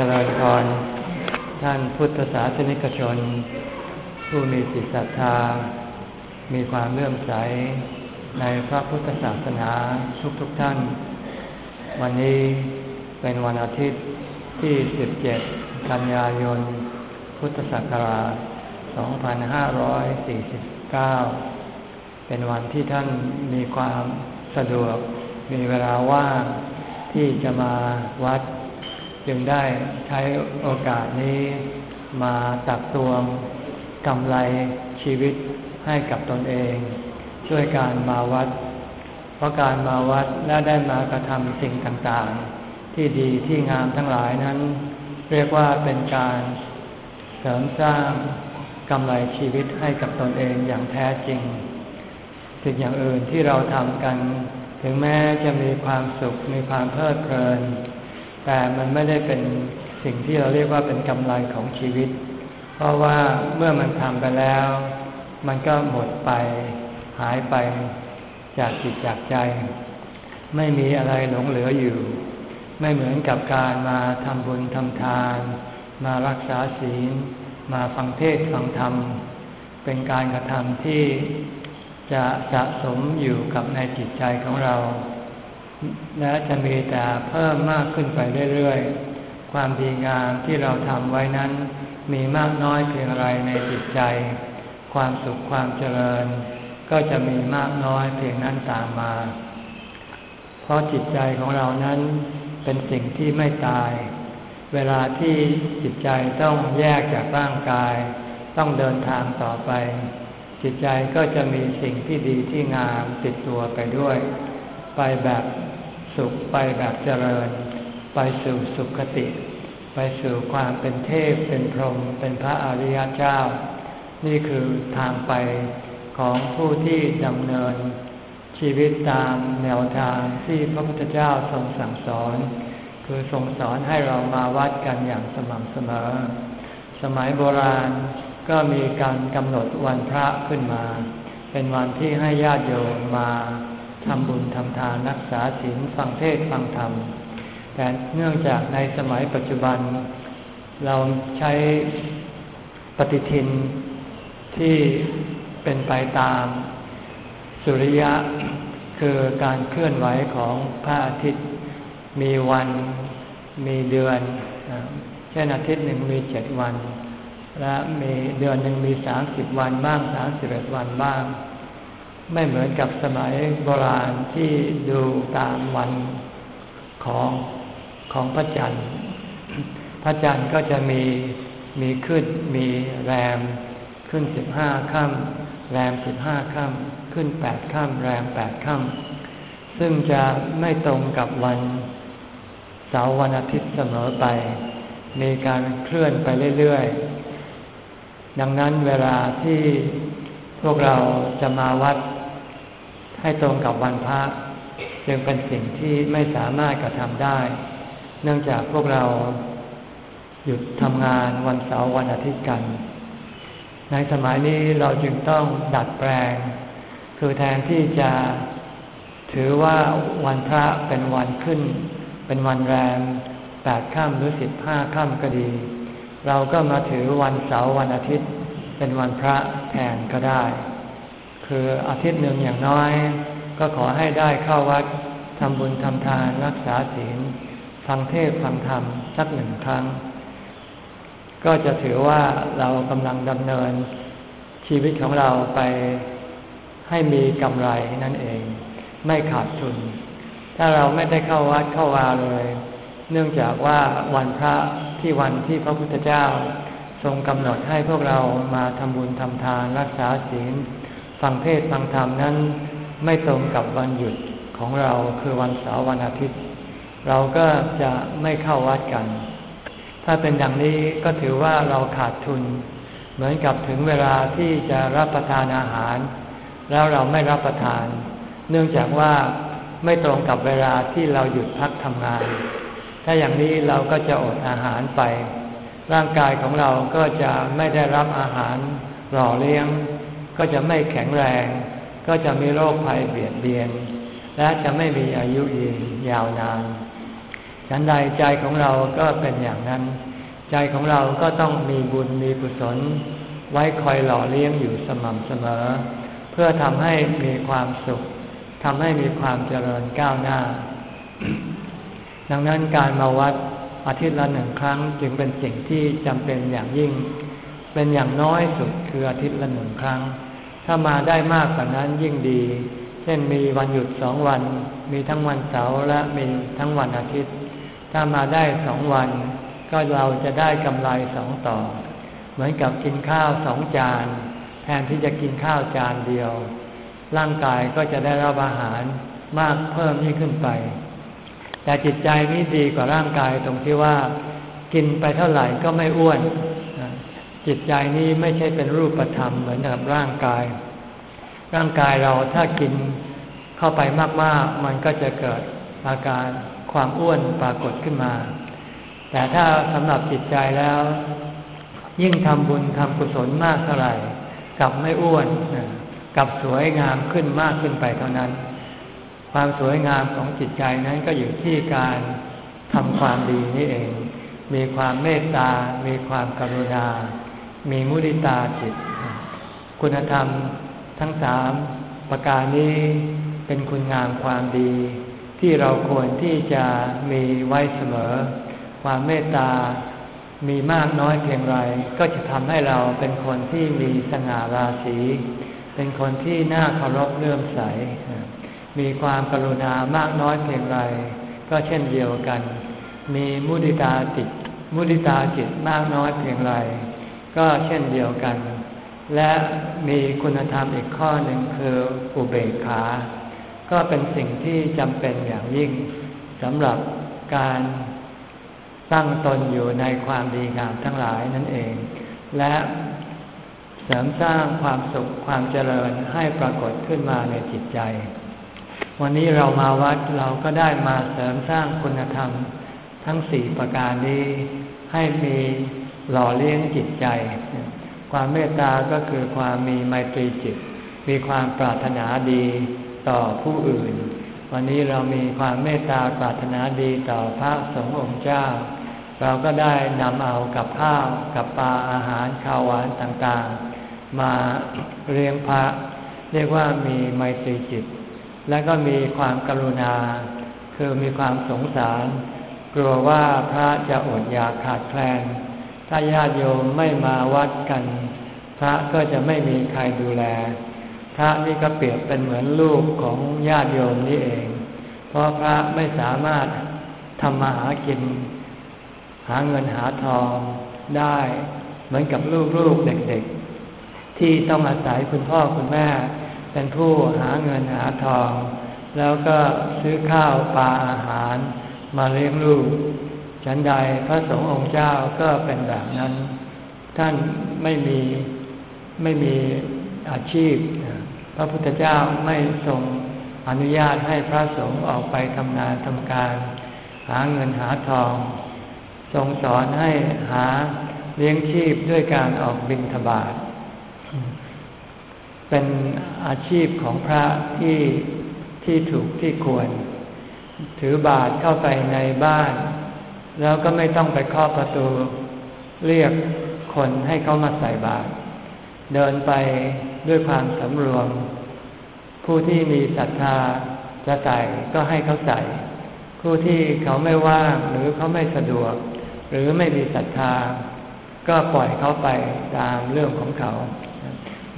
เจริญพรท่านพุทธศาสนิกชน ผู้มีจิตศรัทธา มีความเลื่อมใสในพระพุทธศาสนาทุกๆทท่าน วันนี้เป็นวันอาทิตย์ที่ 17 กันยายน พุทธศักราช 2549 เป็นวันที่ท่านมีความสะดวกมีเวลาว่างที่จะมาวัด จึงได้ใช้โอกาสนี้มาตักตวงกำไรชีวิตให้กับตนเอง ช่วยการมาวัด เพราะการมาวัดและได้มากระทำสิ่งต่างๆ ที่ดีที่งามทั้งหลายนั้น เรียกว่าเป็นการเสริมสร้างกำไรชีวิตให้กับตนเองอย่างแท้จริง สิ่งอย่างอื่นที่เราทำกัน ถึงแม้จะมีความสุขมีความเพลิดเพลิน แต่มันไม่ได้เป็นสิ่งที่เราเรียกว่าเป็นกำไรของชีวิต เพราะว่าเมื่อมันทำไปแล้ว มันก็หมดไปหายไปจากจิตจากใจ ไม่มีอะไรหลงเหลืออยู่ ไม่เหมือนกับการมาทำบุญทำทาน มารักษาศีล มาฟังเทศฟังธรรม เป็นการกระทำที่จะสะสมอยู่กับในจิตใจของเรา และจะมีแต่เพิ่มมากขึ้นไปเรื่อยๆ ความดีงามที่เราทำไว้นั้น มีมากน้อยเพียงไรในจิตใจ ความสุขความเจริญ ก็จะมีมากน้อยเพียงนั้นตามมา เพราะจิตใจของเรานั้นเป็นสิ่งที่ไม่ตาย เวลาที่จิตใจต้องแยกจากร่างกาย ต้องเดินทางต่อไป จิตใจก็จะมีสิ่งที่ดีที่งามติดตัวไปด้วย ไปแบบ สุขไปแบบเจริญ ไปสู่สุขติ ไปสู่ความเป็นเทพเป็นพรหมเป็นพระอริยเจ้า นี่คือทางไปของผู้ที่ดำเนิน ชีวิตตามแนวทางที่พระพุทธเจ้าทรงสั่งสอน คือทรงสอนให้เรามาวัดกันอย่างสม่ำเสมอ สมัยโบราณก็มีการกำหนดวันพระขึ้นมา เป็นวันที่ให้ญาติโยมมา ทำบุญทำทานรักษาศีลฟังเทศฟังธรรม แต่เนื่องจากในสมัยปัจจุบัน เราใช้ปฏิทินที่เป็นไปตามสุริยะคือการเคลื่อนไหวของพระอาทิตย์ มีวันมีเดือน เช่นอาทิตย์หนึ่งมีเจ็ดวัน และมีเดือนหนึ่งมีสามสิบวันบ้างสามสิบเอ็ดวันบ้าง ไม่เหมือนกับสมัยโบราณที่ดูตามวันของของพระจันทร์ พระจันทร์ก็จะมีมีขึ้นมีแรมขึ้นสิบห้าค่ำแรมสิบห้าค่ำขึ้นแปดค่ำแรมแปดค่ำซึ่งจะไม่ตรงกับวันเสาร์วันอาทิตย์เสมอไป มีการเคลื่อนไปเรื่อยๆ ดังนั้นเวลาที่พวกเราจะมาวัด ให้ตรงกับวันพระจึงเป็นสิ่งที่ไม่สามารถกระทำได้ เนื่องจากพวกเราหยุดทำงานวันเสาร์วันอาทิตย์กัน ในสมัยนี้เราจึงต้องดัดแปลง คือแทนที่จะถือว่าวันพระเป็นวันขึ้น เป็นวันแรมแปดค่ำหรือสิบห้าค่ำก็ดี เราก็มาถือวันเสาร์วันอาทิตย์ เป็นวันพระแทนก็ได้ คืออาทิตย์หนึ่งอย่างน้อย ก็ขอให้ได้เข้าวัดทำบุญทำทานรักษาศีลฟังเทศฟังธรรมสักหนึ่งครั้ง ก็จะถือว่าเรากำลังดำเนิน ชีวิตของเราไปให้มีกำไรนั่นเอง ไม่ขาดทุน ถ้าเราไม่ได้เข้าวัดเข้าวาเลย เนื่องจากว่าวันพระที่วันที่พระพุทธเจ้า ทรงกำหนดให้พวกเรามาทำบุญทำทานรักษาศีล ฟังเทศฟังธรรมนั้น ไม่ตรงกับวันหยุดของเราคือวันเสาร์วันอาทิตย์ เราก็จะไม่เข้าวัดกัน ถ้าเป็นอย่างนี้ก็ถือว่าเราขาดทุน เหมือนกับถึงเวลาที่จะรับประทานอาหาร แล้วเราไม่รับประทาน เนื่องจากว่าไม่ตรงกับเวลาที่เราหยุดพักทำงาน ถ้าอย่างนี้เราก็จะอดอาหารไป ร่างกายของเราก็จะไม่ได้รับอาหารหล่อเลี้ยง ก็จะไม่แข็งแรง ก็จะมีโรคภัยเบียดเบียน และจะไม่มีอายุยืนยาวนานฉันใดใจของเราก็เป็นอย่างนั้น ใจของเราก็ต้องมีบุญมีกุศล ไว้คอยหล่อเลี้ยงอยู่สม่ำเสมอ เพื่อทำให้มีความสุขทำให้มีความเจริญก้าวหน้า ดังนั้นการมาวัดอาทิตย์ละหนึ่งครั้งจึงเป็นสิ่งที่จำเป็นอย่างยิ่ง เป็นอย่างน้อยสุดคืออาทิตย์ละหนึ่งครั้ง ถ้ามาได้มากกว่านั้นยิ่งดี เช่นมีวันหยุดสองวัน มีทั้งวันเสาร์และมีทั้งวันอาทิตย์ ถ้ามาได้สองวัน ก็เราจะได้กำไรสองต่อ เหมือนกับกินข้าวสองจาน แทนที่จะกินข้าวจานเดียว ร่างกายก็จะได้รับอาหารมากเพิ่มยิ่งขึ้นไป แต่จิตใจนี่ดีกว่าร่างกายตรงที่ว่า กินไปเท่าไหร่ก็ไม่อ้วน จิตใจนี้ไม่ใช่เป็นรูปธรรมเหมือนกับร่างกาย ร่างกายเราถ้ากินเข้าไปมากๆ มันก็จะเกิดอาการความอ้วนปรากฏขึ้นมา แต่ถ้าสำหรับจิตใจแล้ว ยิ่งทำบุญทำกุศลมากเท่าไหร่กลับไม่อ้วนกลับสวยงามขึ้นมากขึ้นไปเท่านั้น ความสวยงามของจิตใจนั้นก็อยู่ที่การทำความดีนี่เอง มีความเมตตา มีความกรุณา มีมุติตาจิต คุณธรรมทั้งสามประการนี้เป็นคุณงามความดี ที่เราควรที่จะมีไว้เสมอ ความเมตตามีมากน้อยเพียงไร ก็จะทำให้เราเป็นคนที่มีสง่าราศี เป็นคนที่น่าเคารพเลื่อมใส มีความกรุณามากน้อยเพียงไร ก็เช่นเดียวกัน มีมุติตาจิตมุติตาจิตมากน้อยเพียงไร ก็เช่นเดียวกัน และมีคุณธรรมอีกข้อหนึ่งคืออุเบกขา ก็เป็นสิ่งที่จำเป็นอย่างยิ่งสำหรับการตั้งตนอยู่ในความดีงามทั้งหลายนั่นเอง และเสริมสร้างความสุขความเจริญให้ปรากฏขึ้นมาในจิตใจ วันนี้เรามาวัดเราก็ได้มาเสริมสร้างคุณธรรมทั้งสี่ประการนี้ให้มี หล่อเลี้ยงจิตใจ ความเมตตาก็คือความมีไมตรีจิต มีความปรารถนาดีต่อผู้อื่น วันนี้เรามีความเมตตาปรารถนาดีต่อพระสงฆ์องค์เจ้า เราก็ได้นำเอากับข้าวกับปลาอาหารข้าวหวานต่างๆ มาเลี้ยงพระ เรียกว่ามีไมตรีจิต และก็มีความกรุณา คือมีความสงสาร กลัวว่าพระจะอดอยากขาดแคลน ถ้าญาติโยมไม่มาวัดกัน พระก็จะไม่มีใครดูแล พระนี่ก็เปรียบเป็นเหมือนลูกของญาติโยมนี่เอง เพราะพระไม่สามารถทำมาหากิน หาเงินหาทองได้เหมือนกับลูกๆเด็กๆ ที่ต้องอาศัยคุณพ่อคุณแม่ เป็นผู้หาเงินหาทอง แล้วก็ซื้อข้าวปลาอาหารมาเลี้ยงลูก ฉันใดพระสงฆ์องค์เจ้าก็เป็นแบบนั้น ท่านไม่มีไม่มีอาชีพ พระพุทธเจ้าไม่ทรงอนุญาตให้พระสงฆ์ออกไปทำงานทำการ หาเงินหาทอง ทรงสอนให้หาเลี้ยงชีพด้วยการออกบิณฑบาตเป็นอาชีพของพระที่ที่ถูกที่ควร ถือบาทเข้าไปในบ้าน แล้วก็ไม่ต้องไปเคาะประตู เรียกคนให้เขามาใส่บาตรเดินไปด้วยความสำรวม ผู้ที่มีศรัทธาจะใส่ก็ให้เขาใส่ ผู้ที่เขาไม่ว่างหรือเขาไม่สะดวก หรือไม่มีศรัทธา ก็ปล่อยเขาไปตามเรื่องของเขา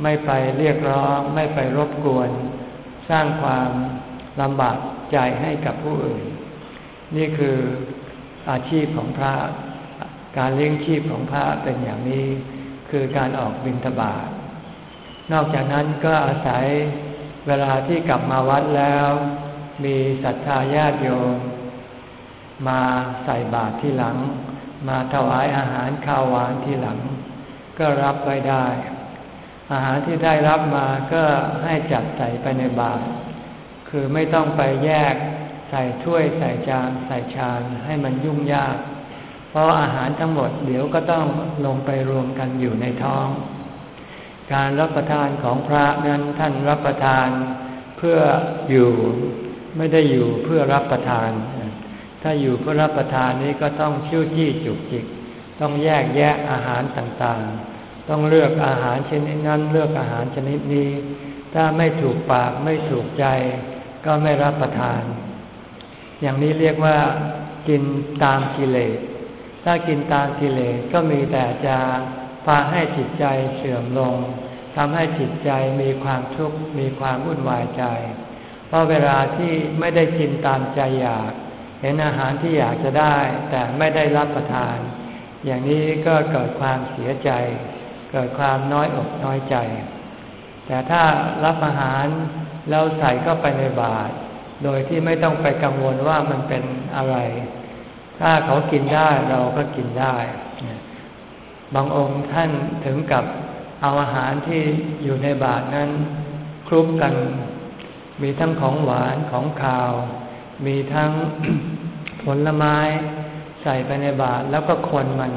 ไม่ไปเรียกร้องไม่ไปรบกวน สร้างความลำบากใจให้กับผู้อื่น นี่คือ อาชีพของพระ การเลี้ยงชีพของพระเป็นอย่างนี้ คือการออกบิณฑบาตนอกจากนั้นก็อาศัยเวลาที่กลับมาวัดแล้ว มีศรัทธาญาติโยมมาใส่บาตรที่หลัง มาถวายอาหารข้าวหวานที่หลัง ก็รับไว้ได้ อาหารที่ได้รับมาก็ให้จัดใส่ไปในบาตรคือไม่ต้องไปแยก ใส่ถ้วยใส่จานใส่ชามให้มันยุ่งยาก เพราะอาหารทั้งหมดเดี๋ยวก็ต้องลงไปรวมกันอยู่ในท้อง การรับประทานของพระนั้นท่านรับประทานเพื่ออยู่ไม่ได้อยู่เพื่อรับประทาน ถ้าอยู่เพื่อรับประทานนี้ก็ต้องชิ้วจี้จุกจิก ต้องแยกแยะอาหารต่างๆ ต้องเลือกอาหารชนิดนั้นเลือกอาหารชนิดนี้ ถ้าไม่ถูกปากไม่ถูกใจ ก็ไม่รับประทาน อย่างนี้เรียกว่ากินตามกิเลส ถ้ากินตามกิเลสก็มีแต่จะพาให้จิตใจเสื่อมลงทำให้จิตใจมีความทุกข์มีความวุ่นวายใจ เพราะเวลาที่ไม่ได้กินตามใจอยาก เห็นอาหารที่อยากจะได้ แต่ไม่ได้รับประทาน อย่างนี้ก็เกิดความเสียใจ เกิดความน้อยอกน้อยใจ แต่ถ้ารับอาหารแล้วใส่เข้าไปในบาตร โดยที่ไม่ต้องไปกังวลว่ามันเป็นอะไร ถ้าเขากินได้เราก็กินได้ บางองค์ท่านถึงกับเอาอาหารที่อยู่ในบาตรนั้นคลุกกัน มีทั้งของหวานของขาว มีทั้งผลไม้ใส่ไปในบาตรแล้วก็คนมัน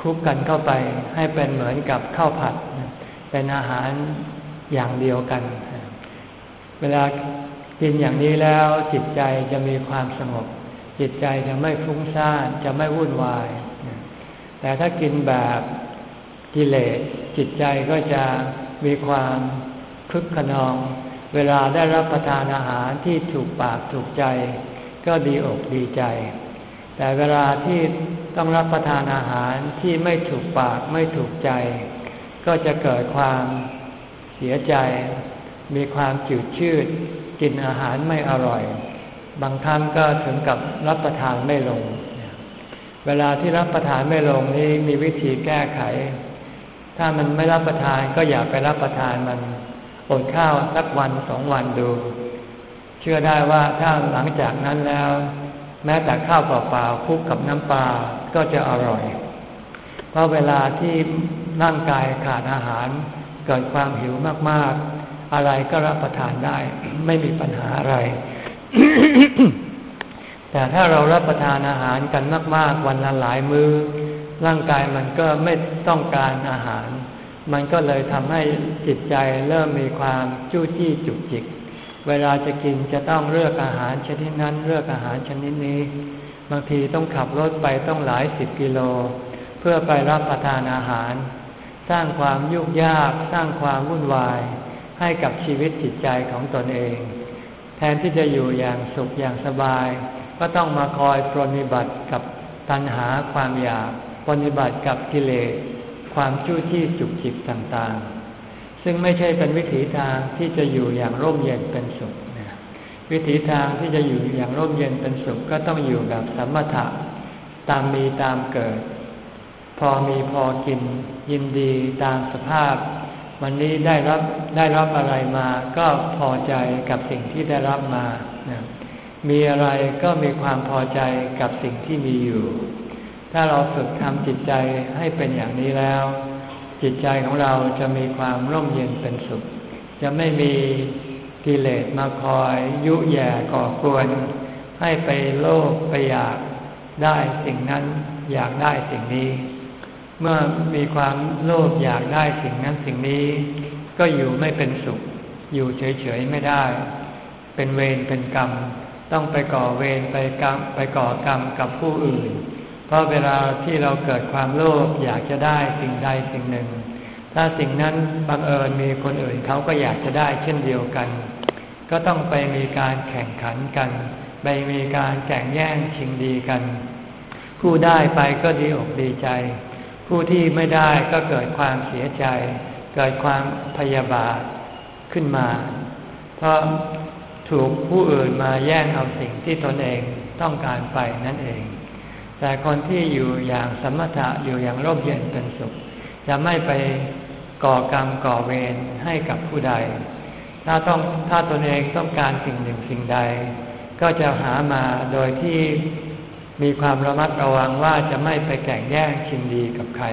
คลุกกันเข้าไปให้เป็นเหมือนกับข้าวผัด เป็นอาหารอย่างเดียวกัน เวลา กินอย่างนี้แล้วจิตใจจะมีความสงบ จิตใจจะไม่ฟุ้งซ่านจะไม่วุ่นวาย แต่ถ้ากินแบบกิเลสจิตใจก็จะมีความคึกขนอง เวลาได้รับประทานอาหารที่ถูกปากถูกใจ ก็ดีอกดีใจ แต่เวลาที่ต้องรับประทานอาหารที่ไม่ถูกปากไม่ถูกใจ ก็จะเกิดความเสียใจ มีความจืดชืด กินอาหารไม่อร่อย บางครั้งก็ถึงกับรับประทานไม่ลง เวลาที่รับประทานไม่ลงนี้มีวิธีแก้ไข ถ้ามันไม่รับประทานก็อย่าไปรับประทานมันอดข้าวสักวันสองวันดู เชื่อได้ว่าถ้าหลังจากนั้นแล้ว แม้แต่ข้าวเปล่าๆคลุกกับน้ำปลาก็จะอร่อย เพราะเวลาที่ร่างกายขาดอาหารเกิดความหิวมากๆ อะไรก็รับประทานได้ ไม่มีปัญหาอะไร แต่ถ้าเรารับประทานอาหารกันมาก ๆ วันละหลายมือ้อ ร่างกายมันก็ไม่ต้องการอาหาร มันก็เลยทำให้จิตใจเริ่มมีความจู้จี้จุกจิก เวลาจะกินจะต้องเลือกอาหารชนิดนั้นเลือกอาหารชนิดนี้ บางทีต้องขับรถไปต้องหลายสิบกิโล เพื่อไปรับประทานอาหาร สร้างความยุ่งยาก สร้างความวุ่นวาย ให้กับชีวิตจิตใจของตนเอง แทนที่จะอยู่อย่างสุขอย่างสบาย ก็ต้องมาคอยปรนิบัติกับตัณหาความอยากปฏิบัติกับกิเลสความจู้จี้จุกจิกต่างๆ ซึ่งไม่ใช่เป็นวิถีทางที่จะอยู่อย่างร่มเย็นเป็นสุขนะวิถีทางที่จะอยู่อย่างร่มเย็นเป็นสุขก็ต้องอยู่แบบสมถะตามมีตามเกิด พอมีพอกินยินดีตามสภาพ วันนี้ได้รับได้รับอะไรมาก็พอใจกับสิ่งที่ได้รับมานะมีอะไรก็มีความพอใจกับสิ่งที่มีอยู่ ถ้าเราฝึกทำจิตใจให้เป็นอย่างนี้แล้ว จิตใจของเราจะมีความร่มเย็นเป็นสุข จะไม่มีกิเลสมาคอย ยุแย่ก่อกวน ให้ไปโลภไปอยากได้สิ่งนั้นอยากได้สิ่งนี้ เมื่อมีความโลภอยากได้สิ่งนั้นสิ่งนี้ ก็อยู่ไม่เป็นสุข อยู่เฉยๆไม่ได้ เป็นเวรเป็นกรรม ต้องไปก่อเวรไปกรรมไปก่อกรรมกับผู้อื่น เพราะเวลาที่เราเกิดความโลภอยากจะได้สิ่งใดสิ่งหนึ่ง ถ้าสิ่งนั้นบังเอิญมีคนอื่นเขาก็อยากจะได้เช่นเดียวกัน ก็ต้องไปมีการแข่งขันกัน ไปมีการแข่งแย่งชิงดีกัน ผู้ได้ไปก็ดีอกดีใจ ผู้ที่ไม่ได้ก็เกิดความเสียใจ เกิดความพยาบาทขึ้นมา เพราะถูกผู้อื่นมาแย่งเอาสิ่งที่ตนเองต้องการไปนั่นเอง แต่คนที่อยู่อย่างสมถะอยู่อย่างร่มเย็นเป็นสุข จะไม่ไปก่อกรรมก่อเวรให้กับผู้ใด ถ้าต้องถ้าตนเองต้องการสิ่งหนึ่งสิ่งใด ก็จะหามาโดยที่ มีความระมัดระวังว่าจะไม่ไปแข่งแย่งชิงดีกับใคร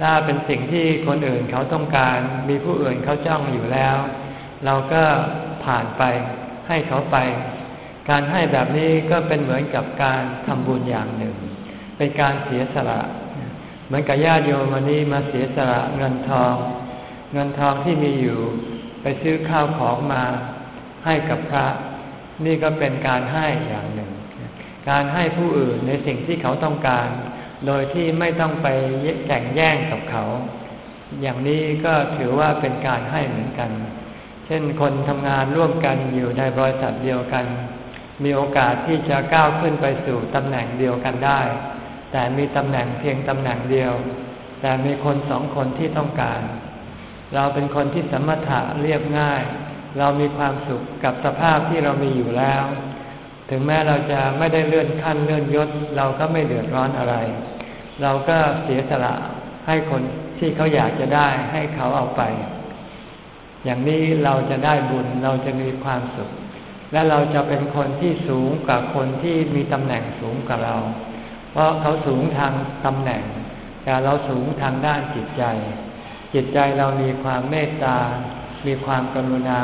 ถ้าเป็นสิ่งที่คนอื่นเขาต้องการ มีผู้อื่นเขาจ้องอยู่แล้ว เราก็ผ่านไปให้เขาไป การให้แบบนี้ก็เป็นเหมือนกับการทำบุญอย่างหนึ่ง เป็นการเสียสละ เหมือนกับญาติโยมวันนี้มาเสียสละเงินทอง เงินทองที่มีอยู่ ไปซื้อข้าวของมาให้กับพระ นี่ก็เป็นการให้อย่างหนึ่ง การให้ผู้อื่นในสิ่งที่เขาต้องการ โดยที่ไม่ต้องไปแข่งแย่งกับเขา อย่างนี้ก็ถือว่าเป็นการให้เหมือนกัน เช่นคนทำงานร่วมกันอยู่ในบริษัทเดียวกัน มีโอกาสที่จะก้าวขึ้นไปสู่ตำแหน่งเดียวกันได้ แต่มีตำแหน่งเพียงตำแหน่งเดียว แต่มีคนสองคนที่ต้องการ เราเป็นคนที่สมถะเรียบง่าย เรามีความสุขกับสภาพที่เรามีอยู่แล้ว ถึงแม้เราจะไม่ได้เลื่อนขั้นเลื่อนยศ เราก็ไม่เดือดร้อนอะไร เราก็เสียสละให้คนที่เขาอยากจะได้ให้เขาเอาไป อย่างนี้เราจะได้บุญเราจะมีความสุข และเราจะเป็นคนที่สูงกว่าคนที่มีตำแหน่งสูงกว่าเรา เพราะเขาสูงทางตำแหน่ง แต่เราสูงทางด้านจิตใจ จิตใจเรามีความเมตตา มีความกรุณา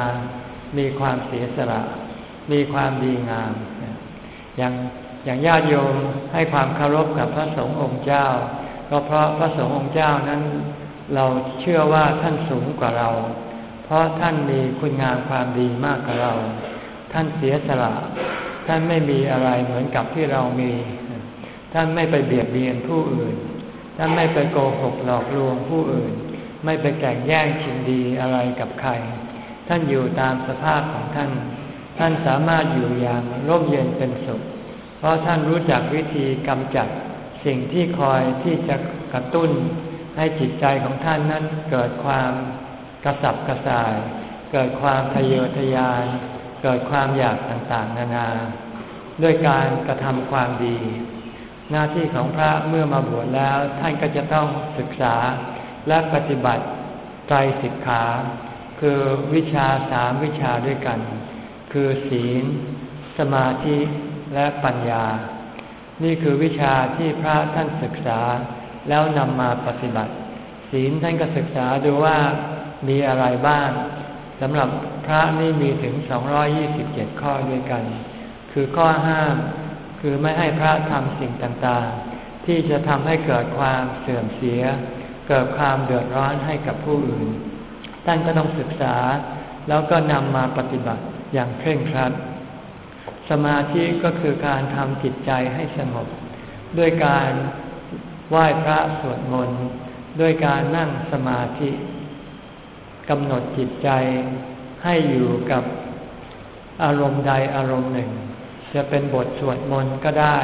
มีความเสียสละ มีความดีงาม อย่างอย่างญาติโยมให้ความเคารพกับพระสงฆ์องค์เจ้า ก็เพราะพระสงฆ์องค์เจ้านั้น เราเชื่อว่าท่านสูงกว่าเรา เพราะท่านมีคุณงามความดีมากกว่าเรา ท่านเสียสละ ท่านไม่มีอะไรเหมือนกับที่เรามี ท่านไม่ไปเบียดเบียนผู้อื่น ท่านไม่ไปโกหกหลอกลวงผู้อื่น ไม่ไปแก่งแย่งชิงดีอะไรกับใคร ท่านอยู่ตามสภาพของท่าน ท่านสามารถอยู่อย่างร่มเย็นเป็นสุข เพราะท่านรู้จักวิธีกำจัดสิ่งที่คอยที่จะกระตุ้นให้จิตใจของท่านนั้นเกิดความกระสับกระส่าย เกิดความทะเยอทะยานเกิดความอยากต่างๆ นานา ด้วยการกระทำความดี หน้าที่ของพระเมื่อมาบวชแล้ว ท่านก็จะต้องศึกษาและปฏิบัติใจสิกขา คือวิชาสามวิชาด้วยกัน คือศีล สมาธิและปัญญา นี่คือวิชาที่พระท่านศึกษาแล้วนำมาปฏิบัติ ศีลท่านก็ศึกษาดูว่ามีอะไรบ้างสำหรับพระนี่มีถึง 227 ข้อด้วยกัน คือข้อห้ามคือไม่ให้พระทำสิ่งต่างๆ ที่จะทำให้เกิดความเสื่อมเสีย เกิดความเดือดร้อนให้กับผู้อื่น ท่านก็ต้องศึกษาแล้วก็นำมาปฏิบัติ อย่างเคร่งครัด สมาธิก็คือการทำจิตใจให้สงบ ด้วยการไหว้พระสวดมนต์ด้วยการนั่งสมาธิกำหนดจิตใจให้อยู่กับอารมณ์ใดอารมณ์หนึ่ง จะเป็นบทสวดมนต์ก็ได้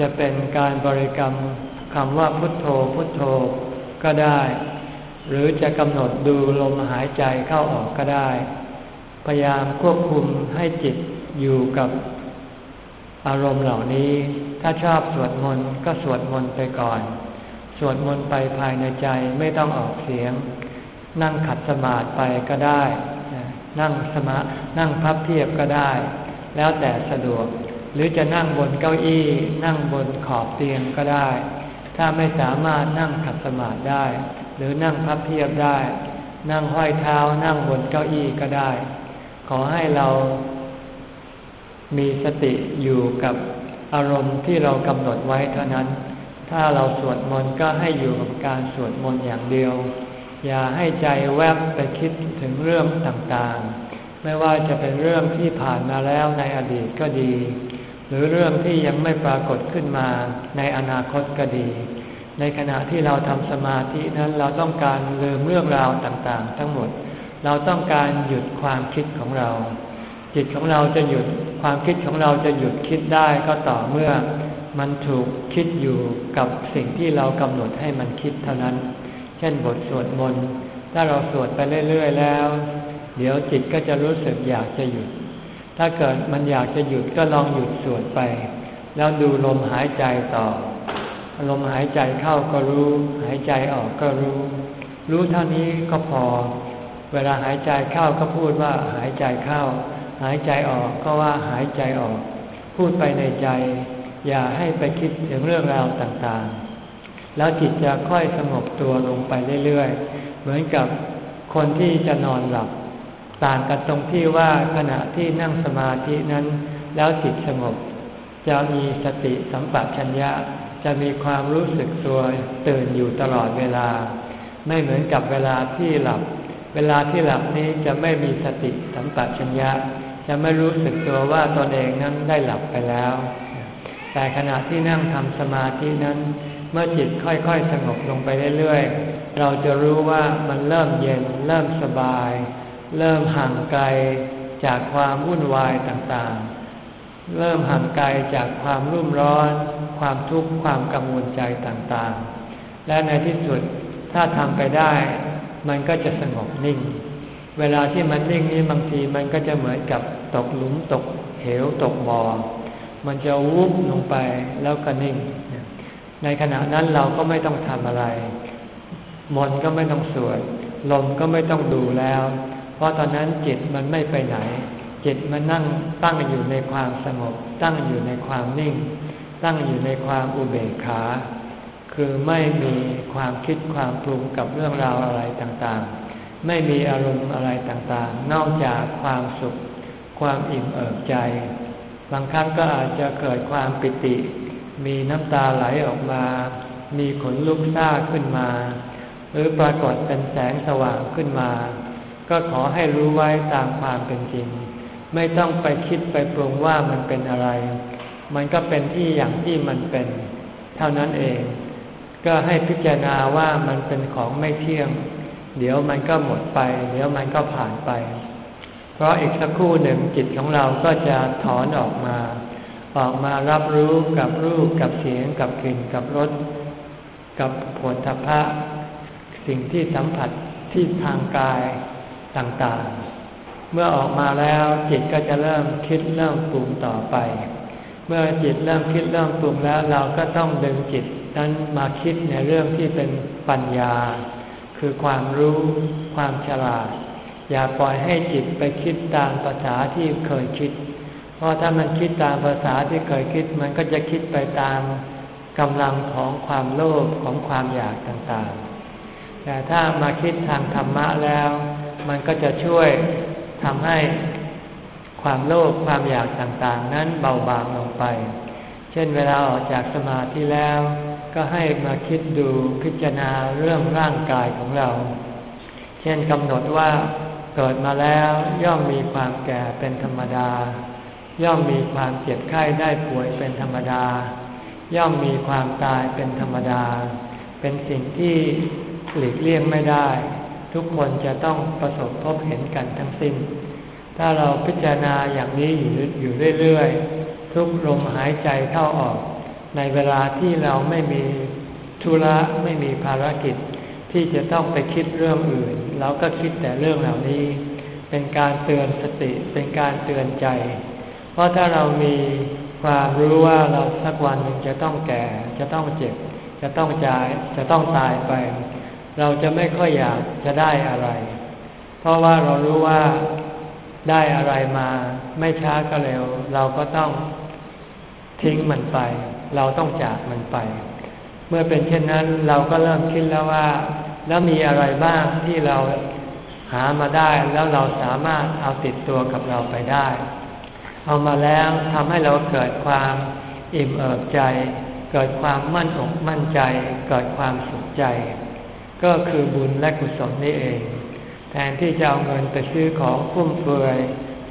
จะเป็นการบริกรรมคำว่าพุทโธพุทโธก็ได้ หรือจะกำหนดดูลมหายใจเข้าออกก็ได้ พยายามควบคุมให้จิตอยู่กับอารมณ์เหล่านี้ ถ้าชอบสวดมนต์ก็สวดมนต์ไปก่อน สวดมนต์ไปภายในใจไม่ต้องออกเสียง นั่งขัดสมาธิไปก็ได้ นั่งสมา นั่งพับเพียบก็ได้ แล้วแต่สะดวก หรือจะนั่งบนเก้าอี้ นั่งบนขอบเตียงก็ได้ ถ้าไม่สามารถนั่งขัดสมาธิได้ หรือนั่งพับเพียบได้ นั่งห้อยเท้า นั่งบนเก้าอี้ก็ได้ ขอให้เรามีสติอยู่กับอารมณ์ที่เรากำหนดไว้เท่านั้น ถ้าเราสวดมนต์ก็ให้อยู่กับการสวดมนต์อย่างเดียว อย่าให้ใจแวบไปคิดถึงเรื่องต่างๆ ไม่ว่าจะเป็นเรื่องที่ผ่านมาแล้วในอดีตก็ดี หรือเรื่องที่ยังไม่ปรากฏขึ้นมาในอนาคตก็ดี ในขณะที่เราทำสมาธินั้นเราต้องการลืมเรื่องราวต่างๆ ทั้งหมด เราต้องการหยุดความคิดของเรา จิตของเราจะหยุดความคิดของเราจะหยุดคิดได้ก็ต่อเมื่อมันถูกคิดอยู่กับสิ่งที่เรากำหนดให้มันคิดเท่านั้น เช่นบทสวดมนต์ถ้าเราสวดไปเรื่อย ๆ แล้ว เดี๋ยวจิตก็จะรู้สึกอยากจะหยุด ถ้าเกิดมันอยากจะหยุดก็ลองหยุดสวดไป แล้วดูลมหายใจต่อ ลมหายใจเข้าก็รู้ หายใจออกก็รู้ รู้เท่านี้ก็พอ เวลาหายใจเข้าก็พูดว่าหายใจเข้า หายใจออกก็ว่าหายใจออก พูดไปในใจ อย่าให้ไปคิดถึงเรื่องราวต่างๆ แล้วจิตจะค่อยสงบตัวลงไปเรื่อยๆ เหมือนกับคนที่จะนอนหลับ ต่างกันตรงที่ว่าขณะที่นั่งสมาธินั้น แล้วจิตสงบ จะมีสติสัมปชัญญะจะมีความรู้สึกตัวตื่นอยู่ตลอดเวลา ไม่เหมือนกับเวลาที่หลับ เวลาที่หลับนี้จะไม่มีสติสัมปชัญญะ จะไม่รู้สึกตัวว่าตนเองนั้นได้หลับไปแล้ว แต่ขณะที่นั่งทำสมาธินั้น เมื่อจิตค่อยๆสงบลงไปเรื่อยๆ เราจะรู้ว่ามันเริ่มเย็น เริ่มสบาย เริ่มห่างไกลจากความวุ่นวายต่างๆ เริ่มห่างไกลจากความรุ่มร้อน ความทุกข์ความกังวลใจต่างๆ และในที่สุดถ้าทำไปได้ มันก็จะสงบนิ่ง เวลาที่มันนิ่งนี้บางทีมันก็จะเหมือนกับตกหลุมตกเหวตกบ่อ มันจะวุบลงไปแล้วก็นิ่ง ในขณะนั้นเราก็ไม่ต้องทำอะไร มนก็ไม่ต้องสวด ลมก็ไม่ต้องดูแล้ว เพราะตอนนั้นจิตมันไม่ไปไหน จิตมันนั่งตั้งอยู่ในความสงบ ตั้งอยู่ในความนิ่ง ตั้งอยู่ในความอุเบกขา คือไม่มีความคิดความปรุงกับเรื่องราวอะไรต่างๆ ไม่มีอารมณ์อะไรต่างๆ นอกจากความสุข ความอิ่มเอิบใจ บางครั้งก็อาจจะเกิดความปิติ มีน้ำตาไหลออกมา มีขนลุกซ่าขึ้นมา หรือปรากฏเป็นแสงสว่างขึ้นมา ก็ขอให้รู้ไว้ตามความเป็นจริง ไม่ต้องไปคิดไปปรุงว่ามันเป็นอะไร มันก็เป็นที่อย่างที่มันเป็น เท่านั้นเอง ก็ให้พิจารณาว่ามันเป็นของไม่เที่ยง เดี๋ยวมันก็หมดไป เดี๋ยวมันก็ผ่านไป เพราะอีกสักครู่หนึ่งจิตของเราก็จะถอนออกมา ออกมารับรู้กับรูปกับเสียงกับกลิ่นกับรสกับผลทพะ สิ่งที่สัมผัสที่ทางกายต่างๆ เมื่อออกมาแล้วจิตก็จะเริ่มคิดเริ่มปรุงต่อไป เมื่อจิตเริ่มคิดเริ่มปรุงแล้วเราก็ต้องดึงจิต นั้นมาคิดในเรื่องที่เป็นปัญญา คือความรู้ความฉลาด อย่าปล่อยให้จิตไปคิดตามภาษาที่เคยคิด เพราะถ้ามันคิดตามภาษาที่เคยคิด มันก็จะคิดไปตามกำลังของความโลภของความอยากต่างๆ แต่ถ้ามาคิดทางธรรมะแล้ว มันก็จะช่วยทำให้ความโลภความอยากต่างๆ นั้นเบาบางลงไป เช่นเวลาออกจากสมาธิแล้ว ก็ให้มาคิดดูพิจารณาเรื่องร่างกายของเรา เช่นกำหนดว่าเกิดมาแล้วย่อมมีความแก่เป็นธรรมดา ย่อมมีความเจ็บไข้ได้ป่วยเป็นธรรมดา ย่อมมีความตายเป็นธรรมดา เป็นสิ่งที่หลีกเลี่ยงไม่ได้ ทุกคนจะต้องประสบพบเห็นกันทั้งสิ้น ถ้าเราพิจารณาอย่างนี้อยู่อยู่เรื่อยๆทุกลมหายใจเข้าออก ในเวลาที่เราไม่มีธุระไม่มีภารกิจ ที่จะต้องไปคิดเรื่องอื่น เราก็คิดแต่เรื่องเหล่านี้ เป็นการเตือนสติเป็นการเตือนใจ เพราะถ้าเรามีความรู้ว่าเราสักวันหนึ่งจะต้องแก่ จะต้องเจ็บ จะต้องจ่ายจะต้องตายไป เราจะไม่ค่อยอยากจะได้อะไร เพราะว่าเรารู้ว่าได้อะไรมา ไม่ช้าก็เร็ว เราก็ต้องทิ้งมันไป เราต้องจากมันไป เมื่อเป็นเช่นนั้นเราก็เริ่มคิดแล้วว่า แล้วมีอะไรบ้างที่เราหามาได้แล้วเราสามารถเอาติดตัวกับเราไปได้ เอามาแล้วทำให้เราเกิดความอิ่มเอิบใจ เกิดความมั่นอกมั่นใจ เกิดความสุขใจ ก็คือบุญและกุศลนี่เอง แทนที่จะเอาเงินไปซื้อของฟุ่มเฟือย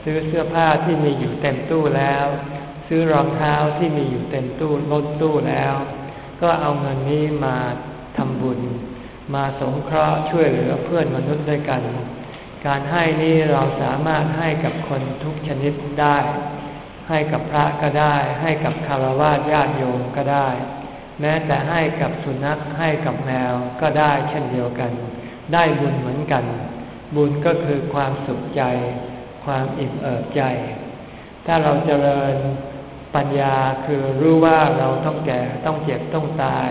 ซื้อเสื้อผ้าที่มีอยู่เต็มตู้แล้ว ซื้อรองเท้าที่มีอยู่เต็มตู้ลดตู้แล้ว ก็เอาเงินนี้มาทำบุญ มาสงเคราะห์ช่วยเหลือเพื่อนมนุษย์ด้วยกัน การให้นี้เราสามารถให้กับคนทุกชนิดได้ ให้กับพระก็ได้ ให้กับคารวะญาติโยมก็ได้ แม้แต่ให้กับสุนัขให้กับแมวก็ได้เช่นเดียวกัน ได้บุญเหมือนกัน บุญก็คือความสุขใจ ความอิ่มเอิบใจ ถ้าเราเจริญ ปัญญาคือรู้ว่าเราต้องแก่ต้องเจ็บต้องตาย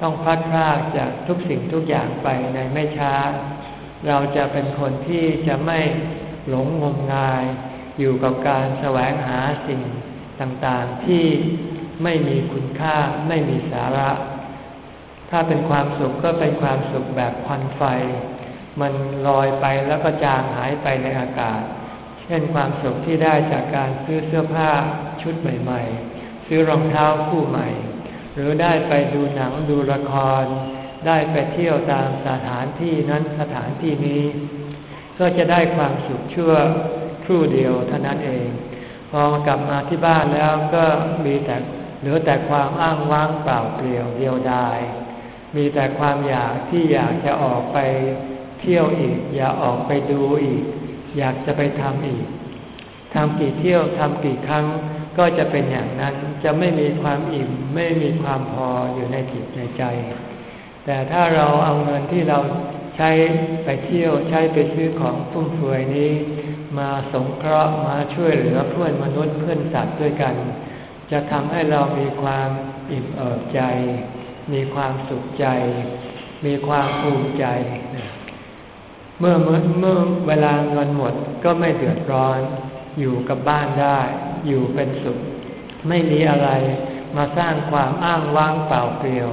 ต้องพัดพลากจากทุกสิ่งทุกอย่างไปในไม่ช้า เราจะเป็นคนที่จะไม่หลงงมงาย อยู่กับการแสวงหาสิ่งต่างๆ ที่ไม่มีคุณค่าไม่มีสาระ ถ้าเป็นความสุขก็เป็นความสุขแบบควันไฟ มันลอยไปแล้วก็จางหายไปในอากาศ เช่นความสุขที่ได้จากการซื้อเสื้อผ้า ชุดใหม่ๆ ซื้อรองเท้าคู่ใหม่ หรือได้ไปดูหนังดูละคร ได้ไปเที่ยวตามสถานที่นั้นสถานที่นี้ ก็จะได้ความสุขชั่วครู่เดียวเท่านั้นเอง พอกลับมาที่บ้านแล้วก็มีแต่เหลือแต่ความอ้างว้างเปล่าเปลี่ยวเดียวดาย มีแต่ความอยากที่อยากจะออกไปเที่ยวอีก อยากออกไปดูอีก อยากจะไปทำอีกทำกี่เที่ยวทำกี่ครั้ง ก็จะเป็นอย่างนั้นจะไม่มีความอิ่มไม่มีความพออยู่ในจิตในใจ แต่ถ้าเราเอาเงินที่เราใช้ไปเที่ยวใช้ไปซื้อของฟุ่มเฟือยนี้ มาสงเคราะห์มาช่วยเหลือเพื่อนมนุษย์เพื่อนสัตว์ด้วยกัน จะทำให้เรามีความอิ่มเอิบใจ มีความสุขใจ มีความภูมิใจ เมื่อเมื่อเมื่อเวลาเงินหมดก็ไม่เดือดร้อน อยู่กับบ้านได้ อยู่เป็นสุข ไม่มีอะไรมาสร้างความอ้างว้างเปล่าเปลี่ยว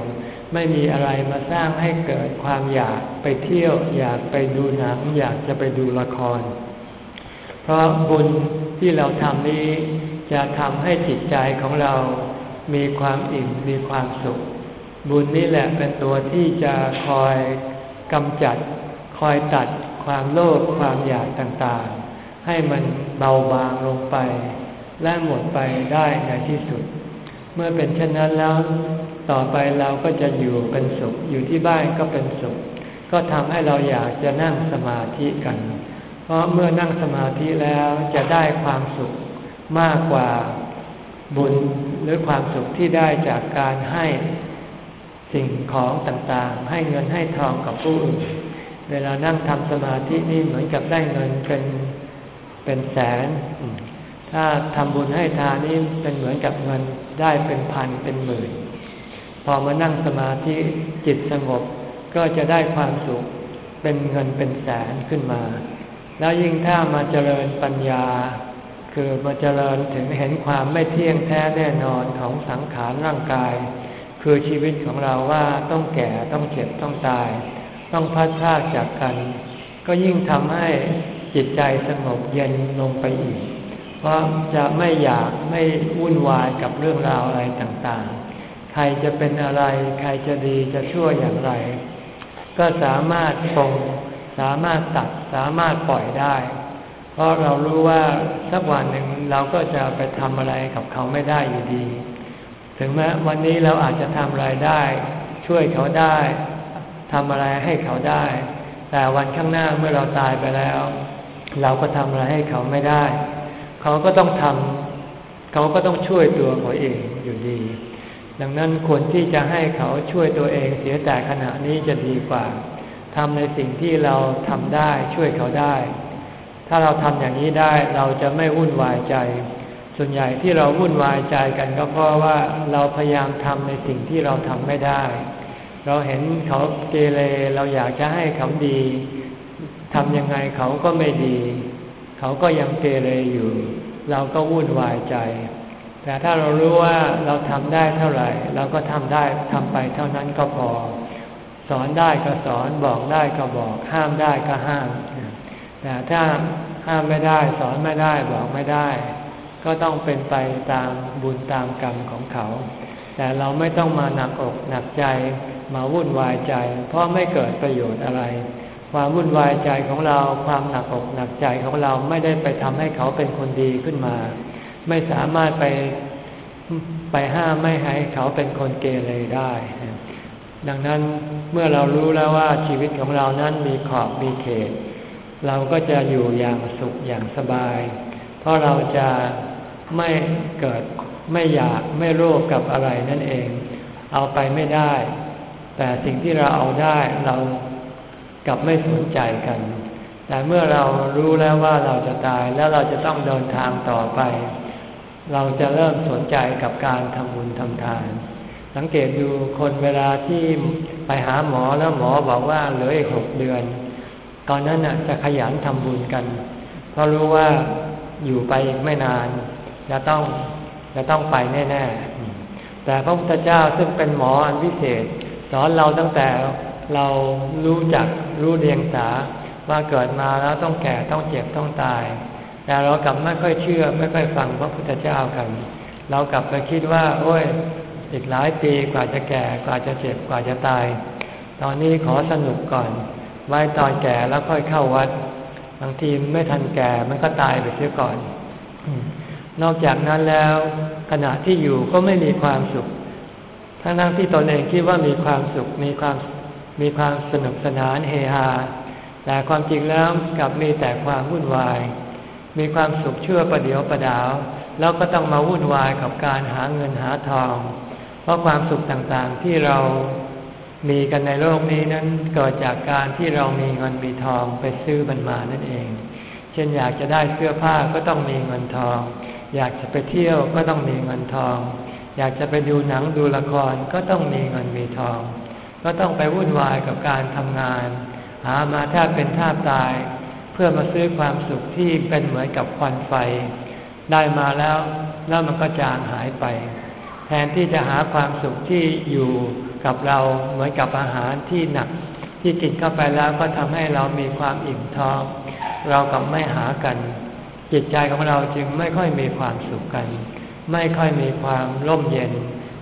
ไม่มีอะไรมาสร้างให้เกิดความอยากไปเที่ยว อยากไปดูหนัง อยากจะไปดูละคร เพราะบุญที่เราทำนี้จะทำให้จิตใจของเรามีความอิ่มมีความสุข บุญนี่แหละเป็นตัวที่จะคอยกำจัด คอยตัดความโลภความอยากต่างๆ ให้มันเบาบางลงไป และหมดไปได้ในที่สุด เมื่อเป็นเช่นนั้นแล้ว ต่อไปเราก็จะอยู่เป็นสุข อยู่ที่บ้านก็เป็นสุข ก็ทำให้เราอยากจะนั่งสมาธิกัน เพราะเมื่อนั่งสมาธิแล้วจะได้ความสุขมากกว่าบุญหรือความสุขที่ได้จากการให้สิ่งของต่างๆ ให้เงินให้ทองกับผู้อื่น เวลานั่งทำสมาธินี่เหมือนกับได้เงินเป็น เป็นแสน ถ้าทำบุญให้ทานนี่เป็นเหมือนกับเงินได้เป็นพันเป็นหมื่น พอมานั่งสมาธิจิตสงบก็จะได้ความสุขเป็นเงินเป็นแสนขึ้นมา แล้วยิ่งถ้ามาเจริญปัญญา คือมาเจริญถึงเห็นความไม่เที่ยงแท้แน่นอนของสังขารร่างกาย คือชีวิตของเราว่าต้องแก่ต้องเจ็บต้องตาย ต้องพัดพลาดจากกัน ก็ยิ่งทำให้ จิตใจสงบเย็นลงไปอีก เพราะจะไม่อยากไม่วุ่นวายกับเรื่องราวอะไรต่างๆ ใครจะเป็นอะไร ใครจะดีจะชั่วอย่างไร ก็สามารถปรงสามารถตัดสามารถปล่อยได้ เพราะเรารู้ว่าสักวันหนึ่งเราก็จะไปทำอะไรกับเขาไม่ได้อยู่ดี ถึงแม้วันนี้เราอาจจะทำอะไรได้ ช่วยเขาได้ทำอะไรให้เขาได้ แต่วันข้างหน้าเมื่อเราตายไปแล้ว เราก็ทำอะไรให้เขาไม่ได้ เขาก็ต้องทำเขาก็ต้องช่วยตัวเขาเองอยู่ดี ดังนั้นควรที่จะให้เขาช่วยตัวเองเสียแต่ขณะนี้จะดีกว่าทำในสิ่งที่เราทำได้ช่วยเขาได้ ถ้าเราทำอย่างนี้ได้เราจะไม่วุ่นวายใจ ส่วนใหญ่ที่เราวุ่นวายใจกันก็เพราะว่าเราพยายามทำในสิ่งที่เราทำไม่ได้ เราเห็นเขาเกเรเราอยากจะให้เขาดี ทำยังไงเขาก็ไม่ดี เขาก็ยังเกเรอยู่ เราก็วุ่นวายใจ แต่ถ้าเรารู้ว่าเราทำได้เท่าไหร่ เราก็ทำได้ทำไปเท่านั้นก็พอ สอนได้ก็สอนบอกได้ก็บอก ห้ามได้ก็ห้ามแต่ถ้าห้ามไม่ได้สอนไม่ได้บอกไม่ได้ ก็ต้องเป็นไปตามบุญตามกรรมของเขา แต่เราไม่ต้องมาหนักอกหนักใจมาวุ่นวายใจ เพราะไม่เกิดประโยชน์อะไร ความวุ่นวายใจของเราความหนักอกหนักใจของเราไม่ได้ไปทำให้เขาเป็นคนดีขึ้นมา ไม่สามารถไปไปห้ามไม่ให้เขาเป็นคนเกเรได้ ดังนั้นเมื่อเรารู้แล้วว่าชีวิตของเรานั้นมีขอบมีเขต เราก็จะอยู่อย่างสุขอย่างสบาย เพราะเราจะไม่เกิดไม่อยากไม่โลภกับอะไรนั่นเอง เอาไปไม่ได้ แต่สิ่งที่เราเอาได้เรา กับไม่สนใจกัน แต่เมื่อเรารู้แล้วว่าเราจะตายแล้วเราจะต้องเดินทางต่อไป เราจะเริ่มสนใจกับการทำบุญทำทาน สังเกตดูคนเวลาที่ไปหาหมอแล้วหมอบอกว่าเหลืออีกหกเดือน ตอนนั้นน่ะจะขยันทำบุญกัน เพราะรู้ว่าอยู่ไปไม่นานจะต้องจะต้องไปแน่ๆ แต่พระพุทธเจ้าซึ่งเป็นหมออันพิเศษ สอนเราตั้งแต่เรารู้จัก รู้เรียงสาว่าเกิดมาแล้วต้องแก่ต้องเจ็บต้องตาย แต่เรากลับไม่ค่อยเชื่อไม่ค่อยฟังพระพุทธเจ้ากัน เรากลับไปคิดว่า โอ้ยอีกหลายปีกว่าจะแก่กว่าจะเจ็บกว่าจะตาย ตอนนี้ขอสนุกก่อน ไว้ตอนแก่แล้วค่อยเข้าวัด บางทีไม่ทันแก่มันก็ตายไปเสียก่อน นอกจากนั้นแล้วขณะที่อยู่ก็ไม่มีความสุขทั้งนั้นที่ตนเองคิดว่ามีความสุขมีความ มีความสนุกสนานเฮฮา แต่ความจริงแล้วกลับมีแต่ความวุ่นวาย มีความสุขเชั่วประเดียวประดาว แล้วก็ต้องมาวุ่นวายกับการหาเงินหาทอง เพราะความสุขต่างๆที่เรามีกันในโลกนี้นั้นเกิดจากการที่เรามีเงินมีทองไปซื้อมันมานั่นเอง เช่นอยากจะได้เสื้อผ้าก็ต้องมีเงินทอง อยากจะไปเที่ยวก็ต้องมีเงินทอง อยากจะไปดูหนังดูละครก็ต้องมีเงินมีทอง ก็ต้องไปวุ่นวายกับการทำงาน หามาแทบเป็นท่าตาย เพื่อมาซื้อความสุขที่เป็นเหมือนกับควันไฟ ได้มาแล้วแล้วมันก็จางหายไป แทนที่จะหาความสุขที่อยู่กับเราเหมือนกับอาหารที่หนัก ที่กินเข้าไปแล้วก็ทำให้เรามีความอิ่มท้อง เรากับไม่หากัน จิตใจของเราจึงไม่ค่อยมีความสุขกัน ไม่ค่อยมีความร่มเย็น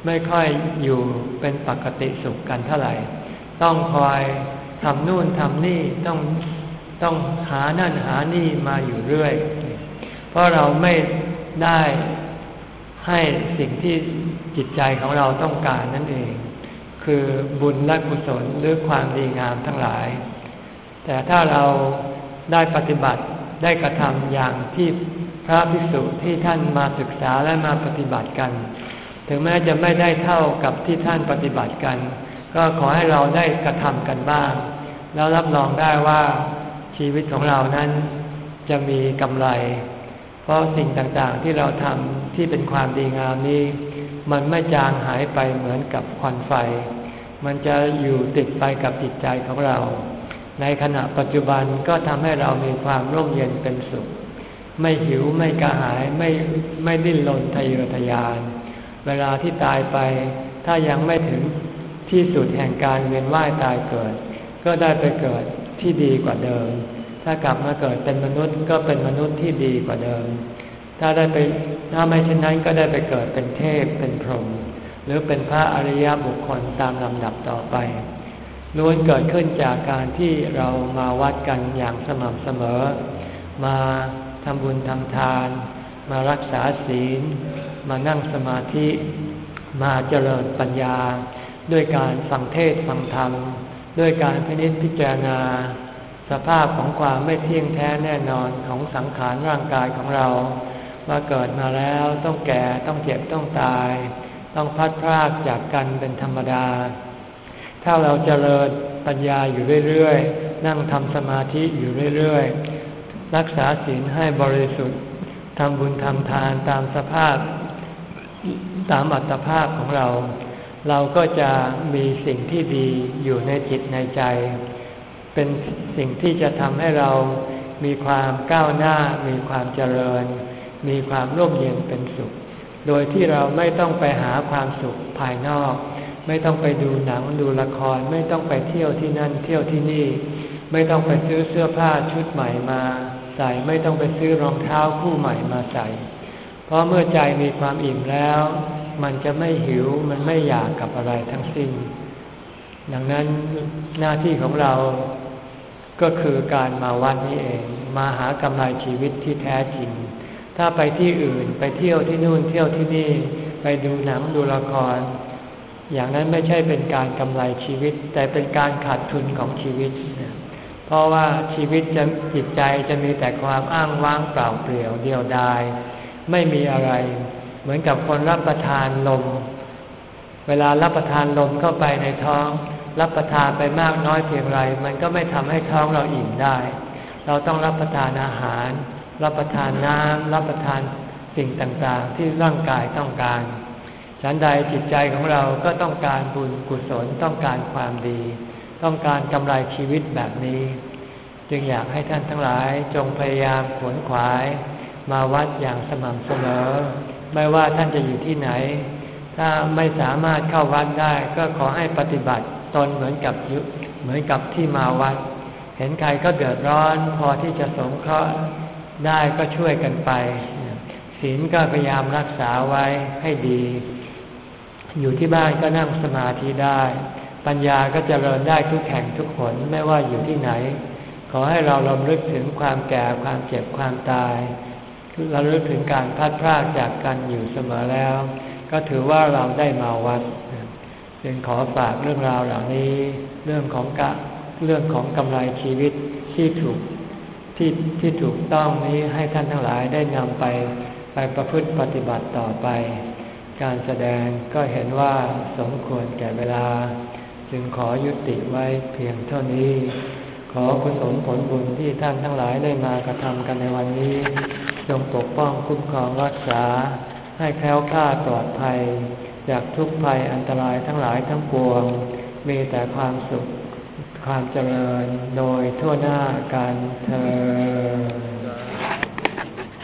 ไม่ค่อยอยู่เป็นปกติสุขกันเท่าไหร่ ต้องคอยทำนู่นทำนี่ต้องต้องหานั่นหานี่มาอยู่เรื่อย เพราะเราไม่ได้ให้สิ่งที่จิตใจของเราต้องการนั่นเอง คือบุญและกุศลหรือความดีงามทั้งหลาย แต่ถ้าเราได้ปฏิบัติได้กระทำอย่างที่พระภิกษุที่ท่านมาศึกษาและมาปฏิบัติกัน ถึงแม้จะไม่ได้เท่ากับที่ท่านปฏิบัติกัน ก็ขอให้เราได้กระทำกันบ้าง แล้วรับรองได้ว่าชีวิตของเรานั้นจะมีกำไร เพราะสิ่งต่างๆที่เราทำที่เป็นความดีงามนี้ มันไม่จางหายไปเหมือนกับควันไฟ มันจะอยู่ติดไปกับจิตใจของเรา ในขณะปัจจุบันก็ทำให้เรามีความร่มเย็นเป็นสุข ไม่หิวไม่กระหายไม่ไม่ดิ้นรนทะเยอทะยาน เวลาที่ตายไป ถ้ายังไม่ถึงที่สุดแห่งการเวียนว่ายตายเกิด ก็ได้ไปเกิดที่ดีกว่าเดิม ถ้ากลับมาเกิดเป็นมนุษย์ก็เป็นมนุษย์ที่ดีกว่าเดิม ถ้าได้ไปถ้าไม่เช่นนั้นก็ได้ไปเกิดเป็นเทพเป็นพรหมหรือเป็นพระอริยบุคคลตามลำดับต่อไปล้วนเกิดขึ้นจากการที่เรามาวัดกันอย่างสม่ำเสมอ มาทำบุญทำทาน มารักษาศีล มานั่งสมาธิมาเจริญปัญญา ด้วยการฟังเทศฟังธรรม ด้วยการพินิจพิจารณา สภาพของความไม่เที่ยงแท้แน่นอนของสังขารร่างกายของเราว่าเกิดมาแล้วต้องแก่ต้องเจ็บต้องตาย ต้องพัดพรากจากกันเป็นธรรมดา ถ้าเราจเจริญปัญญาอยู่เรื่อยๆ นั่งทำสมาธิอยู่เรื่อยๆ รักษาศีลให้บริสุทธิ์ทำบุญทำทานตามสภาพ ตามอัตภาพของเรา เราก็จะมีสิ่งที่ดีอยู่ในจิตในใจ เป็นสิ่งที่จะทำให้เรามีความก้าวหน้า มีความเจริญ มีความร่มเย็นเป็นสุข โดยที่เราไม่ต้องไปหาความสุขภายนอก ไม่ต้องไปดูหนังดูละคร ไม่ต้องไปเที่ยวที่นั่นเที่ยวที่นี่ ไม่ต้องไปซื้อเสื้อผ้าชุดใหม่มา ใส่ไม่ต้องไปซื้อรองเท้าคู่ใหม่มาใส่ เพราะเมื่อใจมีความอิ่มแล้ว มันจะไม่หิวมันไม่อยากกับอะไรทั้งสิ้น ดังนั้นหน้าที่ของเราก็คือการมาวัดนี้เอง มาหากำไรชีวิตที่แท้จริง ถ้าไปที่อื่นไปเที่ยวที่นู่นเที่ยวที่นี่ ไปดูหนังดูละคร อย่างนั้นไม่ใช่เป็นการกำไรชีวิต แต่เป็นการขาดทุนของชีวิต เพราะว่าชีวิตจะจิตใจจะมีแต่ความอ้างว้างเปล่าเปลี่ยวเดียวดาย ไม่มีอะไร เหมือนกับคนรับประทานลมเวลารับประทานลมเข้าไปในท้อง รับประทานไปมากน้อยเพียงไร มันก็ไม่ทำให้ท้องเราอิ่มได้ เราต้องรับประทานอาหาร รับประทานน้ำรับประทานสิ่งต่างๆ ที่ร่างกายต้องการฉันใดจิตใจของเราก็ต้องการบุญกุศลต้องการความดี ต้องการกำไรชีวิตแบบนี้ จึงอยากให้ท่านทั้งหลายจงพยายามขวนขวาย มาวัดอย่างสม่ำเสมอ ไม่ว่าท่านจะอยู่ที่ไหน ถ้าไม่สามารถเข้าวัดได้ ก็ขอให้ปฏิบัติตนเหมือนกับยุเหมือนกับที่มาวัด เห็นใครก็เดือดร้อน พอที่จะสงเคราะห์ได้ก็ช่วยกันไป ศีลก็พยายามรักษาไว้ให้ดี อยู่ที่บ้านก็นั่งสมาธิได้ ปัญญาก็จเจริญได้ทุกแห่งทุกคนไม่ว่าอยู่ที่ไหน ขอให้เราลำลึกถึงความแก่ความเจ็บความตาย ราลึกถึงการพัดพรากจากกันอยู่เสมอแล้ว ก็ถือว่าเราได้มาวัดจึงขอฝากเรื่องราวเหล่านี้ เรื่องของกะเรื่องของกำไรชีวิตที่ถูกที่ที่ถูกต้องนี้ให้ท่านทั้งหลายได้นำไปไปประพฤติปฏิบัติต่อไป การแสดงก็เห็นว่าสมควรแก่เวลา จึงขอยุติไว้เพียงเท่านี้ ขอคุณสมผลบุญที่ท่านทั้งหลายได้มากระทำกันในวันนี้ จงปกป้องคุ้มครองรักษา ให้แคล้วคลาดปลอดภัย จากทุกภัยอันตรายทั้งหลายทั้งปวง มีแต่ความสุขความเจริญโดยทั่วหน้าการเธอ